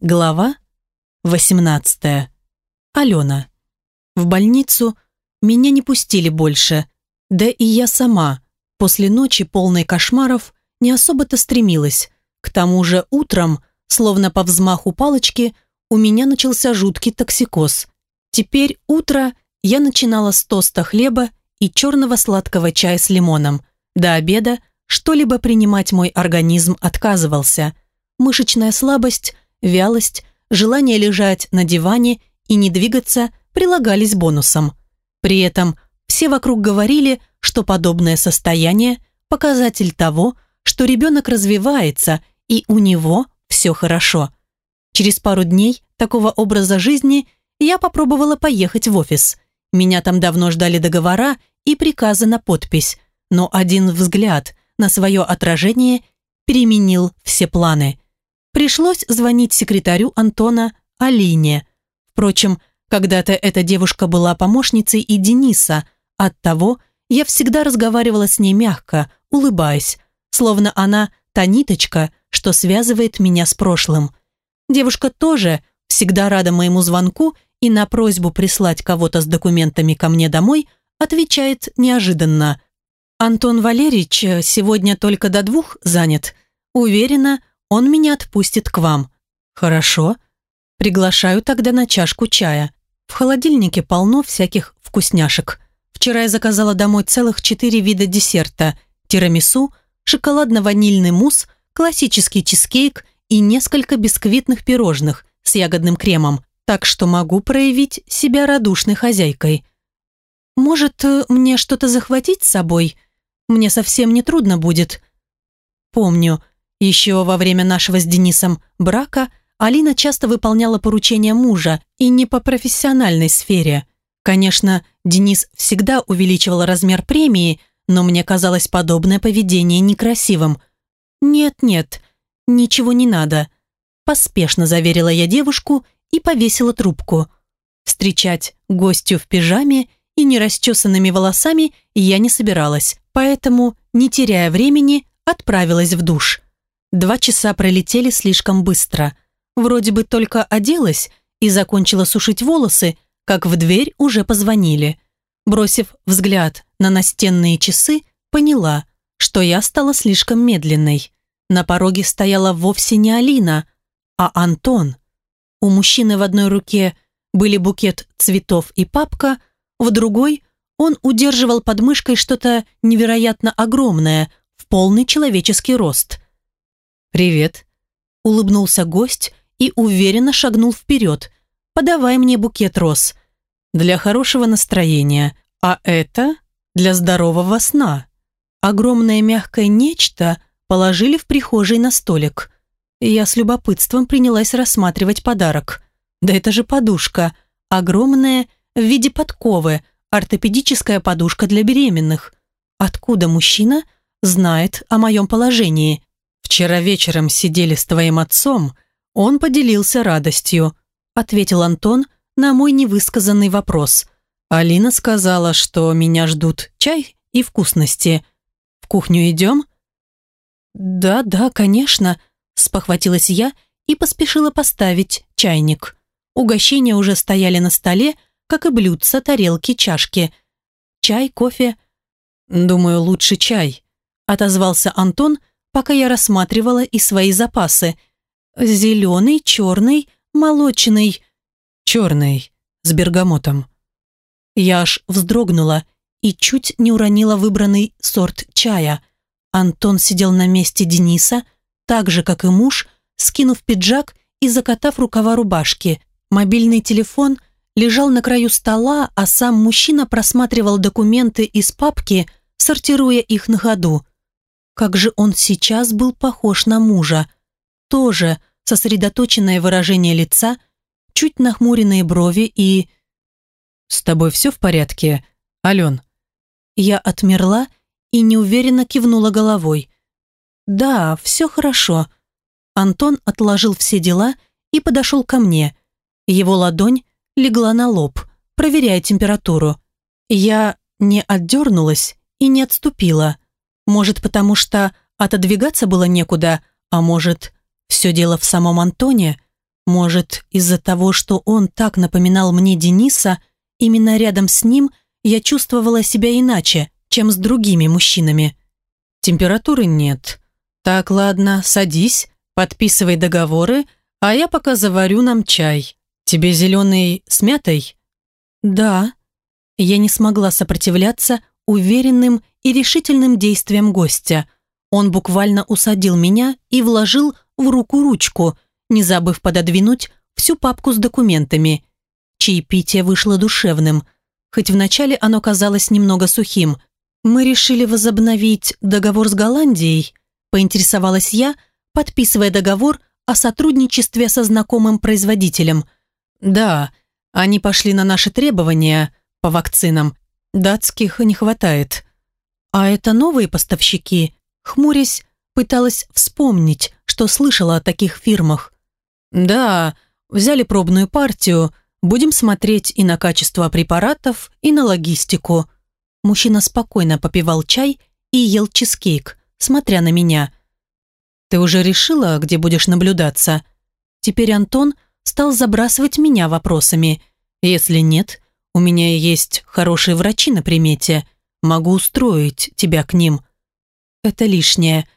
Глава 18. Алена. В больницу меня не пустили больше, да и я сама после ночи полной кошмаров не особо-то стремилась. К тому же утром, словно по взмаху палочки, у меня начался жуткий токсикоз. Теперь утро я начинала с тоста хлеба и черного сладкого чая с лимоном. До обеда что-либо принимать мой организм отказывался. Мышечная слабость – вялость, желание лежать на диване и не двигаться прилагались бонусом. При этом все вокруг говорили, что подобное состояние – показатель того, что ребенок развивается и у него все хорошо. Через пару дней такого образа жизни я попробовала поехать в офис. Меня там давно ждали договора и приказы на подпись, но один взгляд на свое отражение переменил все планы – Пришлось звонить секретарю Антона Алине. Впрочем, когда-то эта девушка была помощницей и Дениса, оттого я всегда разговаривала с ней мягко, улыбаясь, словно она та ниточка, что связывает меня с прошлым. Девушка тоже всегда рада моему звонку и на просьбу прислать кого-то с документами ко мне домой отвечает неожиданно. «Антон Валерьевич сегодня только до двух занят. Уверена, он меня отпустит к вам. Хорошо. Приглашаю тогда на чашку чая. В холодильнике полно всяких вкусняшек. Вчера я заказала домой целых четыре вида десерта. Тирамису, шоколадно-ванильный мусс, классический чизкейк и несколько бисквитных пирожных с ягодным кремом, так что могу проявить себя радушной хозяйкой. Может, э, мне что-то захватить с собой? Мне совсем не трудно будет. Помню, еще во время нашего с Денисом брака Алина часто выполняла поручения мужа и не по профессиональной сфере. Конечно, Денис всегда увеличивал размер премии, но мне казалось подобное поведение некрасивым. «Нет-нет, ничего не надо», – поспешно заверила я девушку и повесила трубку. Встречать гостю в пижаме и нерасчесанными волосами я не собиралась, поэтому, не теряя времени, отправилась в душ. Два часа пролетели слишком быстро. Вроде бы только оделась и закончила сушить волосы, как в дверь уже позвонили. Бросив взгляд на настенные часы, поняла, что я стала слишком медленной. На пороге стояла вовсе не Алина, а Антон. У мужчины в одной руке были букет цветов и папка, в другой он удерживал под мышкой что-то невероятно огромное, в полный человеческий рост – «Привет», — улыбнулся гость и уверенно шагнул вперед. «Подавай мне букет роз. Для хорошего настроения, а это для здорового сна». Огромное мягкое нечто положили в прихожей на столик. Я с любопытством принялась рассматривать подарок. Да это же подушка. Огромная, в виде подковы, ортопедическая подушка для беременных. Откуда мужчина знает о моем положении? «Вчера вечером сидели с твоим отцом, он поделился радостью», ответил Антон на мой невысказанный вопрос. Алина сказала, что меня ждут чай и вкусности. В кухню идем? Да, да, конечно, спохватилась я и поспешила поставить чайник. Угощения уже стояли на столе, как и блюдца, тарелки, чашки. Чай, кофе? Думаю, лучше чай, отозвался Антон, пока я рассматривала и свои запасы. Зеленый, черный, молочный. Черный, с бергамотом. Я аж вздрогнула и чуть не уронила выбранный сорт чая. Антон сидел на месте Дениса, так же, как и муж, скинув пиджак и закатав рукава рубашки. Мобильный телефон лежал на краю стола, а сам мужчина просматривал документы из папки, сортируя их на ходу. Как же он сейчас был похож на мужа. Тоже сосредоточенное выражение лица, чуть нахмуренные брови и... «С тобой все в порядке, Ален?» Я отмерла и неуверенно кивнула головой. «Да, все хорошо». Антон отложил все дела и подошел ко мне. Его ладонь легла на лоб, проверяя температуру. Я не отдернулась и не отступила. Может, потому что отодвигаться было некуда, а может, все дело в самом Антоне? Может, из-за того, что он так напоминал мне Дениса, именно рядом с ним я чувствовала себя иначе, чем с другими мужчинами. Температуры нет. Так, ладно, садись, подписывай договоры, а я пока заварю нам чай. Тебе зеленый с мятой? Да. Я не смогла сопротивляться уверенным и решительным действиям гостя. Он буквально усадил меня и вложил в руку ручку, не забыв пододвинуть всю папку с документами. Чаепитие вышло душевным, хоть вначале оно казалось немного сухим. Мы решили возобновить договор с Голландией, поинтересовалась я, подписывая договор о сотрудничестве со знакомым производителем. Да, они пошли на наши требования по вакцинам. Датских не хватает. А это новые поставщики? Хмурясь, пыталась вспомнить, что слышала о таких фирмах. Да, взяли пробную партию, будем смотреть и на качество препаратов, и на логистику. Мужчина спокойно попивал чай и ел чизкейк, смотря на меня. Ты уже решила, где будешь наблюдаться? Теперь Антон стал забрасывать меня вопросами. Если нет, у меня есть хорошие врачи на примете. Могу устроить тебя к ним. Это лишнее.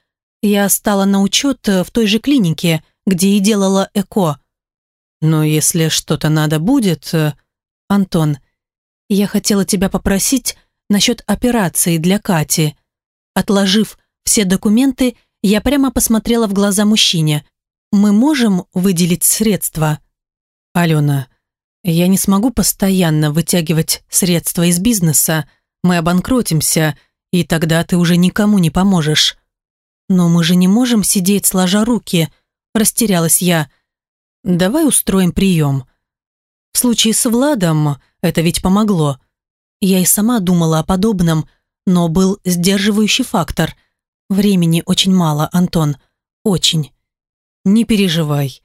Я стала на учет в той же клинике, где и делала ЭКО. Но если что-то надо будет... Э, Антон, я хотела тебя попросить насчет операции для Кати. Отложив все документы, я прямо посмотрела в глаза мужчине. Мы можем выделить средства? Алена, я не смогу постоянно вытягивать средства из бизнеса. Мы обанкротимся, и тогда ты уже никому не поможешь. Но мы же не можем сидеть сложа руки, Растерялась я. «Давай устроим прием». В случае с Владом это ведь помогло. Я и сама думала о подобном, но был сдерживающий фактор. Времени очень мало, Антон. Очень. Не переживай.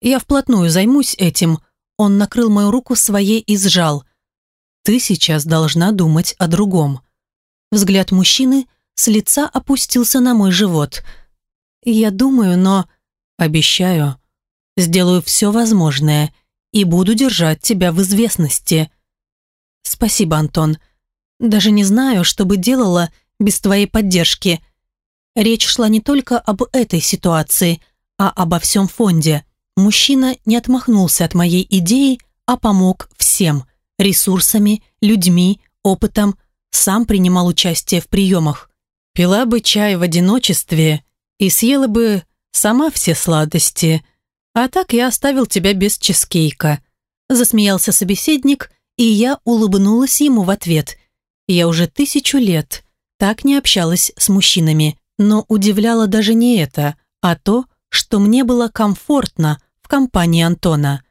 Я вплотную займусь этим. Он накрыл мою руку своей и сжал. Ты сейчас должна думать о другом. Взгляд мужчины с лица опустился на мой живот. Я думаю, но... Обещаю, сделаю все возможное и буду держать тебя в известности. Спасибо, Антон. Даже не знаю, что бы делала без твоей поддержки. Речь шла не только об этой ситуации, а обо всем фонде. Мужчина не отмахнулся от моей идеи, а помог всем – ресурсами, людьми, опытом, сам принимал участие в приемах. Пила бы чай в одиночестве и съела бы сама все сладости. А так я оставил тебя без чизкейка». Засмеялся собеседник, и я улыбнулась ему в ответ. Я уже тысячу лет так не общалась с мужчинами, но удивляло даже не это, а то, что мне было комфортно в компании Антона.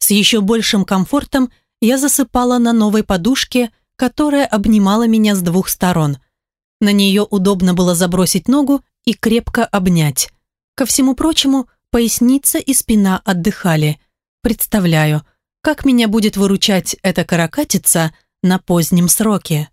С еще большим комфортом я засыпала на новой подушке, которая обнимала меня с двух сторон. На нее удобно было забросить ногу и крепко обнять. Ко всему прочему, поясница и спина отдыхали. Представляю, как меня будет выручать эта каракатица на позднем сроке.